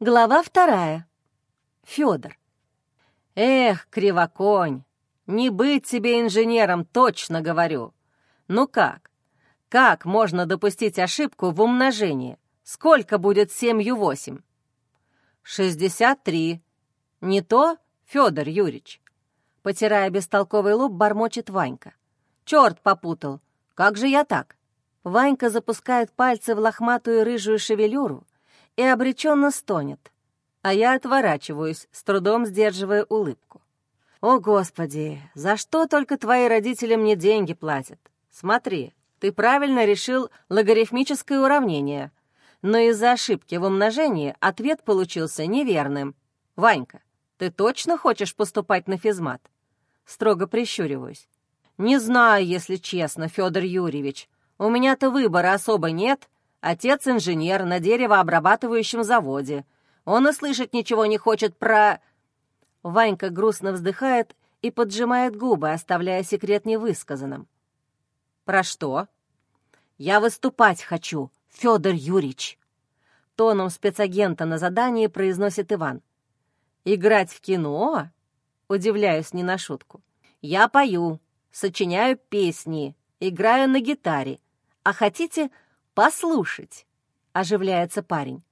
Глава вторая. Фёдор. Эх, кривоконь, не быть тебе инженером, точно говорю. Ну как? Как можно допустить ошибку в умножении? Сколько будет семью восемь? Шестьдесят три. Не то, Федор Юрьевич? Потирая бестолковый лоб, бормочет Ванька. Черт попутал. Как же я так? Ванька запускает пальцы в лохматую рыжую шевелюру, и обреченно стонет, а я отворачиваюсь, с трудом сдерживая улыбку. «О, Господи, за что только твои родители мне деньги платят? Смотри, ты правильно решил логарифмическое уравнение, но из-за ошибки в умножении ответ получился неверным. Ванька, ты точно хочешь поступать на физмат?» Строго прищуриваюсь. «Не знаю, если честно, Федор Юрьевич. У меня-то выбора особо нет, Отец инженер на деревообрабатывающем заводе. Он и слышать ничего не хочет про...» Ванька грустно вздыхает и поджимает губы, оставляя секрет невысказанным. «Про что?» «Я выступать хочу, Федор Юрьевич!» Тоном спецагента на задании произносит Иван. «Играть в кино?» Удивляюсь не на шутку. «Я пою, сочиняю песни, играю на гитаре. А хотите, «Послушать», — оживляется парень.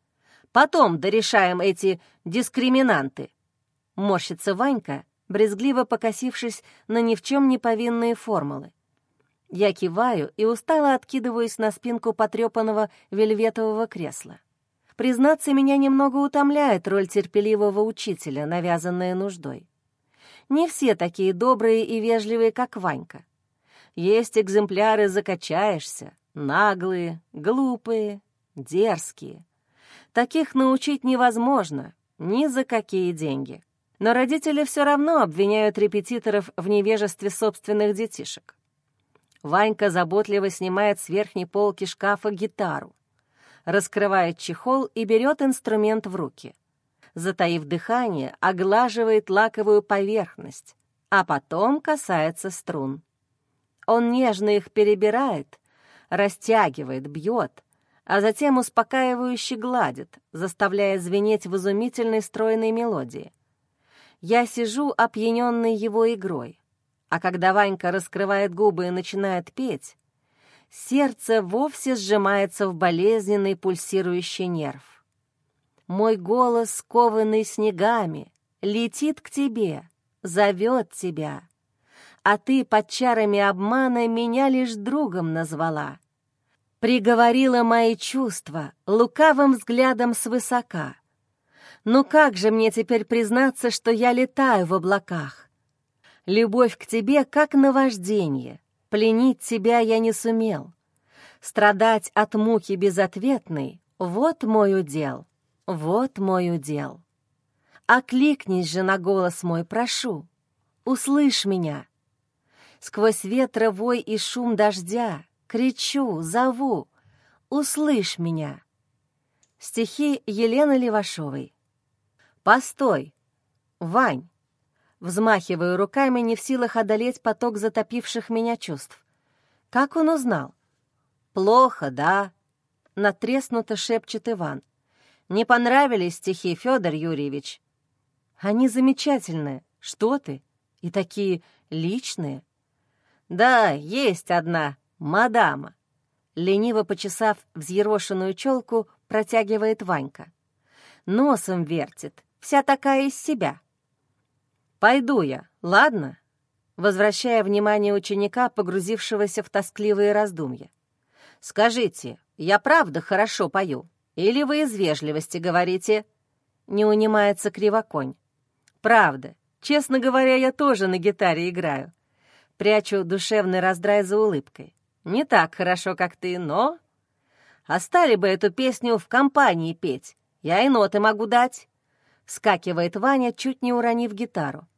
«Потом дорешаем эти дискриминанты». Морщится Ванька, брезгливо покосившись на ни в чем не повинные формулы. Я киваю и устало откидываюсь на спинку потрепанного вельветового кресла. Признаться, меня немного утомляет роль терпеливого учителя, навязанная нуждой. Не все такие добрые и вежливые, как Ванька. Есть экземпляры «закачаешься», Наглые, глупые, дерзкие. Таких научить невозможно, ни за какие деньги. Но родители все равно обвиняют репетиторов в невежестве собственных детишек. Ванька заботливо снимает с верхней полки шкафа гитару, раскрывает чехол и берет инструмент в руки. Затаив дыхание, оглаживает лаковую поверхность, а потом касается струн. Он нежно их перебирает, растягивает, бьет, а затем успокаивающе гладит, заставляя звенеть в изумительной стройной мелодии. Я сижу, опьяненный его игрой, а когда Ванька раскрывает губы и начинает петь, сердце вовсе сжимается в болезненный пульсирующий нерв. Мой голос, скованный снегами, летит к тебе, зовет тебя — а ты под чарами обмана меня лишь другом назвала. Приговорила мои чувства лукавым взглядом свысока. Ну как же мне теперь признаться, что я летаю в облаках? Любовь к тебе как наваждение, пленить тебя я не сумел. Страдать от муки безответной — вот мой удел, вот мой удел. Окликнись же на голос мой, прошу, услышь меня — Сквозь ветровой и шум дождя кричу, зову, услышь меня. Стихи Елены Левашовой. «Постой! Вань!» Взмахиваю руками, не в силах одолеть поток затопивших меня чувств. Как он узнал? «Плохо, да?» — натреснуто шепчет Иван. «Не понравились стихи, Федор Юрьевич?» «Они замечательные. Что ты? И такие личные. «Да, есть одна, мадама», — лениво почесав взъерошенную челку, протягивает Ванька. Носом вертит, вся такая из себя. «Пойду я, ладно?» Возвращая внимание ученика, погрузившегося в тоскливые раздумья. «Скажите, я правда хорошо пою? Или вы из вежливости говорите?» Не унимается кривоконь. «Правда. Честно говоря, я тоже на гитаре играю. Прячу душевный раздрай за улыбкой. Не так хорошо, как ты, но... Остали бы эту песню в компании петь. Я и ноты могу дать. Скакивает Ваня, чуть не уронив гитару.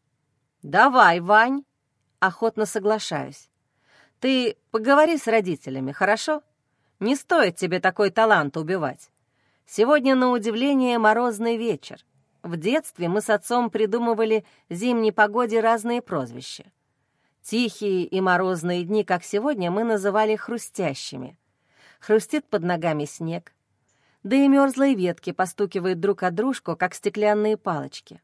«Давай, Вань!» Охотно соглашаюсь. «Ты поговори с родителями, хорошо? Не стоит тебе такой талант убивать. Сегодня, на удивление, морозный вечер. В детстве мы с отцом придумывали зимней погоде разные прозвища. Тихие и морозные дни, как сегодня, мы называли хрустящими. Хрустит под ногами снег. да и мерзлые ветки постукивают друг от дружку, как стеклянные палочки.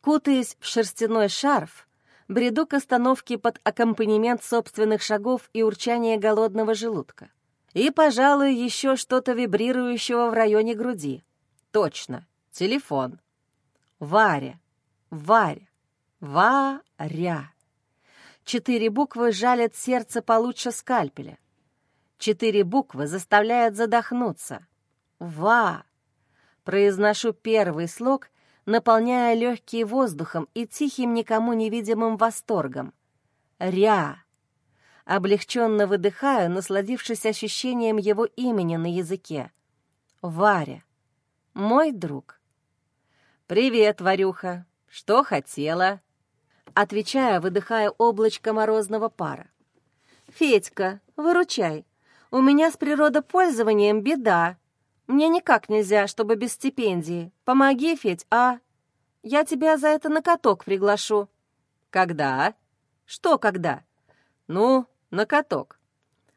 Кутаясь в шерстяной шарф, бреду к остановке под аккомпанемент собственных шагов и урчания голодного желудка. И, пожалуй, еще что-то вибрирующего в районе груди. Точно, телефон. Варя, Варя, Варя. Четыре буквы жалят сердце получше скальпеля. Четыре буквы заставляют задохнуться. «Ва». Произношу первый слог, наполняя легкие воздухом и тихим, никому невидимым восторгом. «Ря». Облегченно выдыхаю, насладившись ощущением его имени на языке. «Варя. Мой друг». «Привет, Варюха. Что хотела?» Отвечая, выдыхая облачко морозного пара. «Федька, выручай. У меня с природопользованием беда. Мне никак нельзя, чтобы без стипендии. Помоги, Федь, а? Я тебя за это на каток приглашу». «Когда?» «Что когда?» «Ну, на каток».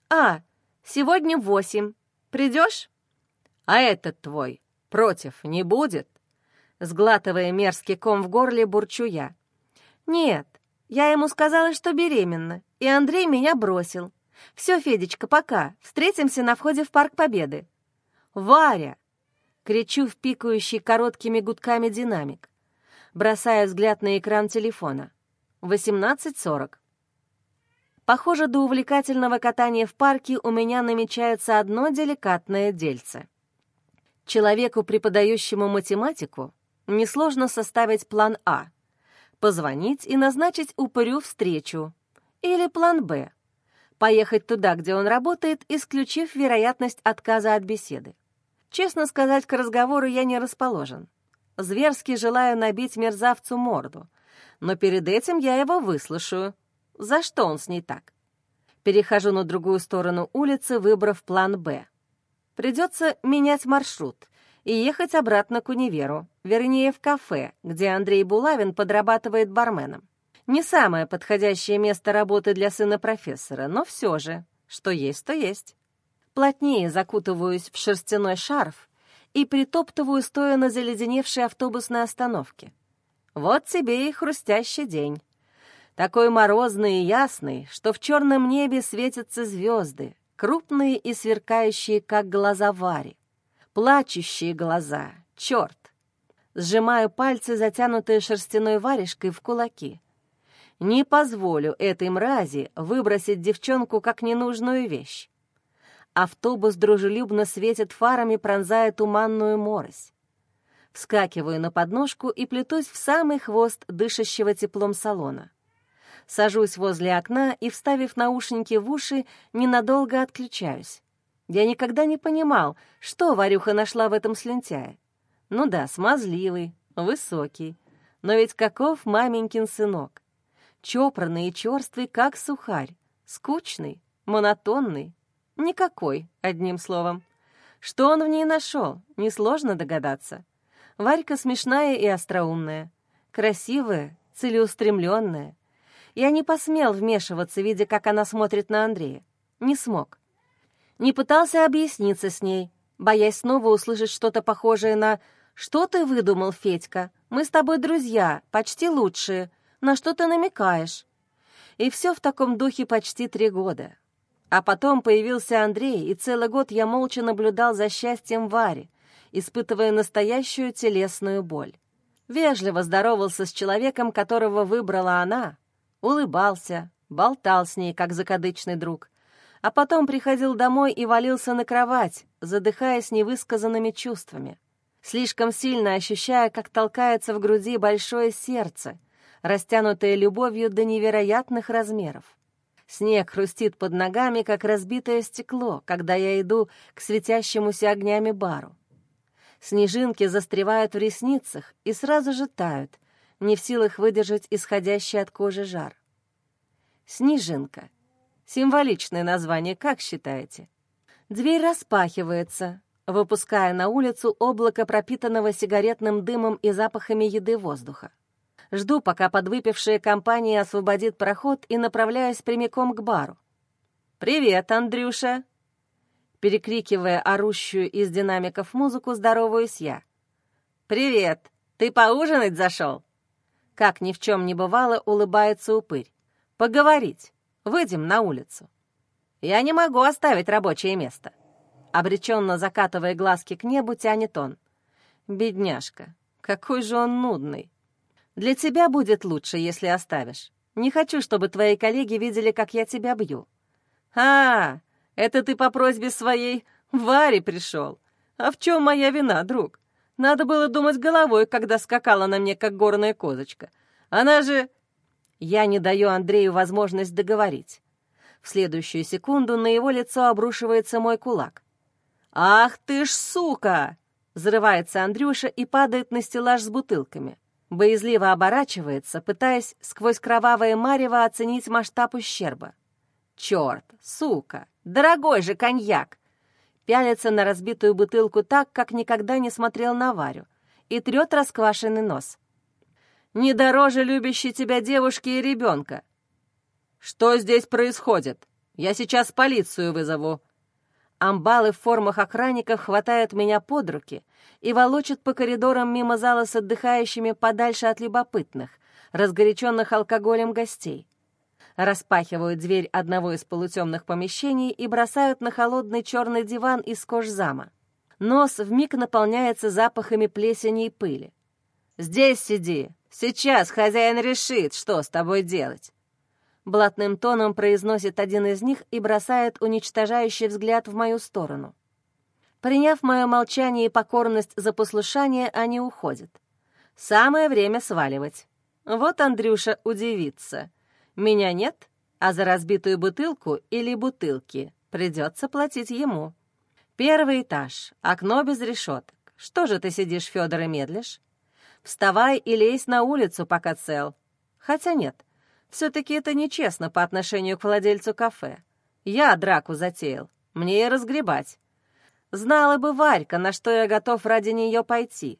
«А, сегодня восемь. Придешь?» «А этот твой против не будет?» Сглатывая мерзкий ком в горле, бурчу я. «Нет, я ему сказала, что беременна, и Андрей меня бросил. Все, Федечка, пока. Встретимся на входе в Парк Победы». «Варя!» — кричу в пикающий короткими гудками динамик, бросая взгляд на экран телефона. 18.40. Похоже, до увлекательного катания в парке у меня намечается одно деликатное дельце. Человеку, преподающему математику, несложно составить план А, позвонить и назначить упырю встречу, или план Б, поехать туда, где он работает, исключив вероятность отказа от беседы. Честно сказать, к разговору я не расположен. Зверски желаю набить мерзавцу морду, но перед этим я его выслушаю. За что он с ней так? Перехожу на другую сторону улицы, выбрав план «Б». Придется менять маршрут и ехать обратно к универу, вернее, в кафе, где Андрей Булавин подрабатывает барменом. Не самое подходящее место работы для сына профессора, но все же, что есть, то есть. Плотнее закутываюсь в шерстяной шарф и притоптываю, стоя на заледеневшей автобусной остановке. Вот тебе и хрустящий день. Такой морозный и ясный, что в черном небе светятся звезды, крупные и сверкающие, как глаза Вари. Плачущие глаза, черт! Сжимаю пальцы, затянутые шерстяной варежкой, в кулаки. Не позволю этой мрази выбросить девчонку как ненужную вещь. Автобус дружелюбно светит фарами, пронзая туманную морось. Вскакиваю на подножку и плетусь в самый хвост дышащего теплом салона. Сажусь возле окна и, вставив наушники в уши, ненадолго отключаюсь. Я никогда не понимал, что Варюха нашла в этом слюнтяе. Ну да, смазливый, высокий. Но ведь каков маменькин сынок? Чопорный и черствый, как сухарь. Скучный, монотонный, Никакой, одним словом. Что он в ней нашел, несложно догадаться. Варька смешная и остроумная, красивая, целеустремленная. Я не посмел вмешиваться, видя, как она смотрит на Андрея. Не смог. Не пытался объясниться с ней, боясь снова услышать что-то похожее на «Что ты выдумал, Федька? Мы с тобой друзья, почти лучшие. На что ты намекаешь?» И все в таком духе почти три года. А потом появился Андрей, и целый год я молча наблюдал за счастьем Вари, испытывая настоящую телесную боль. Вежливо здоровался с человеком, которого выбрала она, улыбался, болтал с ней, как закадычный друг, а потом приходил домой и валился на кровать, задыхаясь невысказанными чувствами, слишком сильно ощущая, как толкается в груди большое сердце, растянутое любовью до невероятных размеров. Снег хрустит под ногами, как разбитое стекло, когда я иду к светящемуся огнями бару. Снежинки застревают в ресницах и сразу же тают, не в силах выдержать исходящий от кожи жар. Снежинка. Символичное название, как считаете? Дверь распахивается, выпуская на улицу облако пропитанного сигаретным дымом и запахами еды воздуха. Жду, пока подвыпившая компания освободит проход и направляюсь прямиком к бару. «Привет, Андрюша!» Перекрикивая орущую из динамиков музыку, здороваюсь я. «Привет! Ты поужинать зашел?» Как ни в чем не бывало, улыбается упырь. «Поговорить. Выйдем на улицу». «Я не могу оставить рабочее место». Обреченно закатывая глазки к небу, тянет он. «Бедняжка, какой же он нудный. Для тебя будет лучше, если оставишь. Не хочу, чтобы твои коллеги видели, как я тебя бью». «А, это ты по просьбе своей Варе пришел. А в чем моя вина, друг? Надо было думать головой, когда скакала на мне, как горная козочка. Она же...» Я не даю Андрею возможность договорить. В следующую секунду на его лицо обрушивается мой кулак. «Ах ты ж сука!» Взрывается Андрюша и падает на стеллаж с бутылками. Боязливо оборачивается, пытаясь сквозь кровавое марево оценить масштаб ущерба. «Черт, сука! Дорогой же коньяк!» пялится на разбитую бутылку так, как никогда не смотрел на Варю, и трет расквашенный нос. «Не дороже любящей тебя девушки и ребенка!» «Что здесь происходит? Я сейчас полицию вызову!» Амбалы в формах охранников хватают меня под руки и волочат по коридорам мимо зала с отдыхающими подальше от любопытных, разгоряченных алкоголем гостей распахивают дверь одного из полутемных помещений и бросают на холодный черный диван из кожзама. Нос вмиг наполняется запахами плесени и пыли. «Здесь сиди! Сейчас хозяин решит, что с тобой делать!» Блатным тоном произносит один из них и бросает уничтожающий взгляд в мою сторону. Приняв мое молчание и покорность за послушание, они уходят. Самое время сваливать. Вот Андрюша удивится. Меня нет, а за разбитую бутылку или бутылки придется платить ему. Первый этаж, окно без решеток. Что же ты сидишь, Федор, и медлишь? Вставай и лезь на улицу, пока цел. Хотя нет, все-таки это нечестно по отношению к владельцу кафе. Я драку затеял, мне и разгребать. Знала бы Варька, на что я готов ради нее пойти.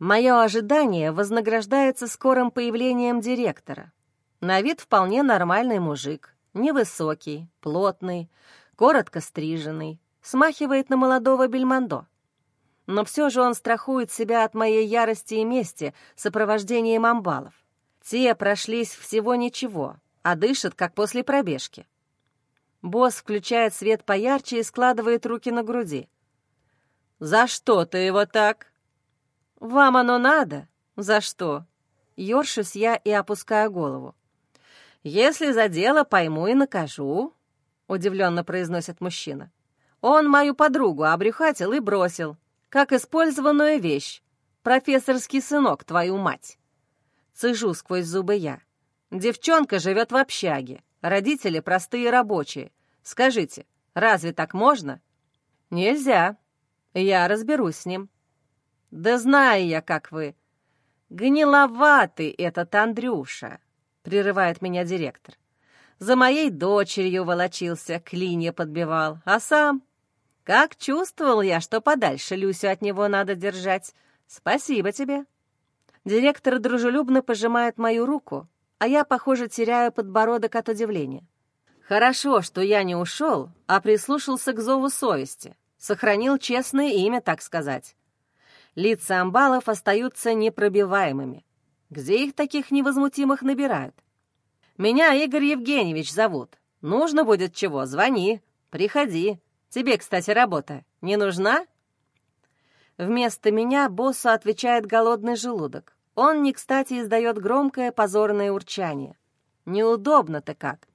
Мое ожидание вознаграждается скорым появлением директора. На вид вполне нормальный мужик, невысокий, плотный, коротко стриженный, смахивает на молодого бельмондо. Но все же он страхует себя от моей ярости и мести сопровождением амбалов. Те прошлись всего ничего, а дышат, как после пробежки. Босс включает свет поярче и складывает руки на груди. «За что ты его так?» «Вам оно надо? За что?» Ёршусь я и опускаю голову. «Если за дело пойму и накажу», — удивленно произносит мужчина. «Он мою подругу обрюхатил и бросил, как использованную вещь. Профессорский сынок, твою мать!» Цежу сквозь зубы я. «Девчонка живет в общаге, родители простые рабочие. Скажите, разве так можно?» «Нельзя. Я разберусь с ним». «Да знаю я, как вы. Гниловатый этот Андрюша прерывает меня директор. За моей дочерью волочился, клинья подбивал, а сам... Как чувствовал я, что подальше Люсю от него надо держать. Спасибо тебе. Директор дружелюбно пожимает мою руку, а я, похоже, теряю подбородок от удивления. Хорошо, что я не ушел, а прислушался к зову совести, сохранил честное имя, так сказать. Лица амбалов остаются непробиваемыми. Где их таких невозмутимых набирают? Меня Игорь Евгеньевич зовут. Нужно будет чего, звони, приходи. Тебе, кстати, работа не нужна?» Вместо меня боссу отвечает голодный желудок. Он, не кстати, издает громкое позорное урчание. Неудобно-то как.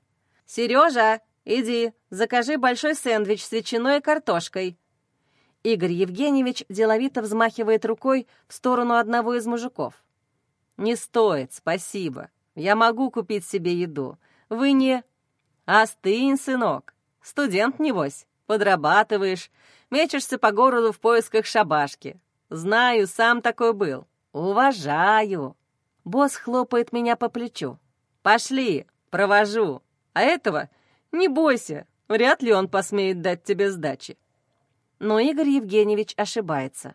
«Сережа, иди, закажи большой сэндвич с ветчиной и картошкой». Игорь Евгеньевич деловито взмахивает рукой в сторону одного из мужиков. «Не стоит, спасибо. Я могу купить себе еду. Вы не...» «Остынь, сынок. Студент, небось. Подрабатываешь, мечешься по городу в поисках шабашки. Знаю, сам такой был. Уважаю». Босс хлопает меня по плечу. «Пошли, провожу. А этого не бойся, вряд ли он посмеет дать тебе сдачи». Но Игорь Евгеньевич ошибается.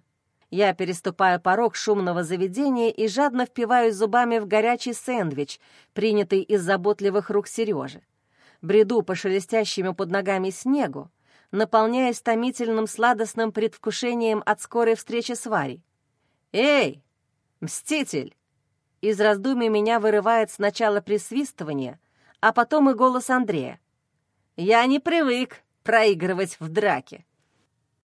Я переступаю порог шумного заведения и жадно впиваюсь зубами в горячий сэндвич, принятый из заботливых рук Сережи. Бреду по шелестящему под ногами снегу, наполняясь томительным сладостным предвкушением от скорой встречи с Варей. «Эй, мститель!» Из раздумий меня вырывает сначала присвистывание, а потом и голос Андрея. «Я не привык проигрывать в драке».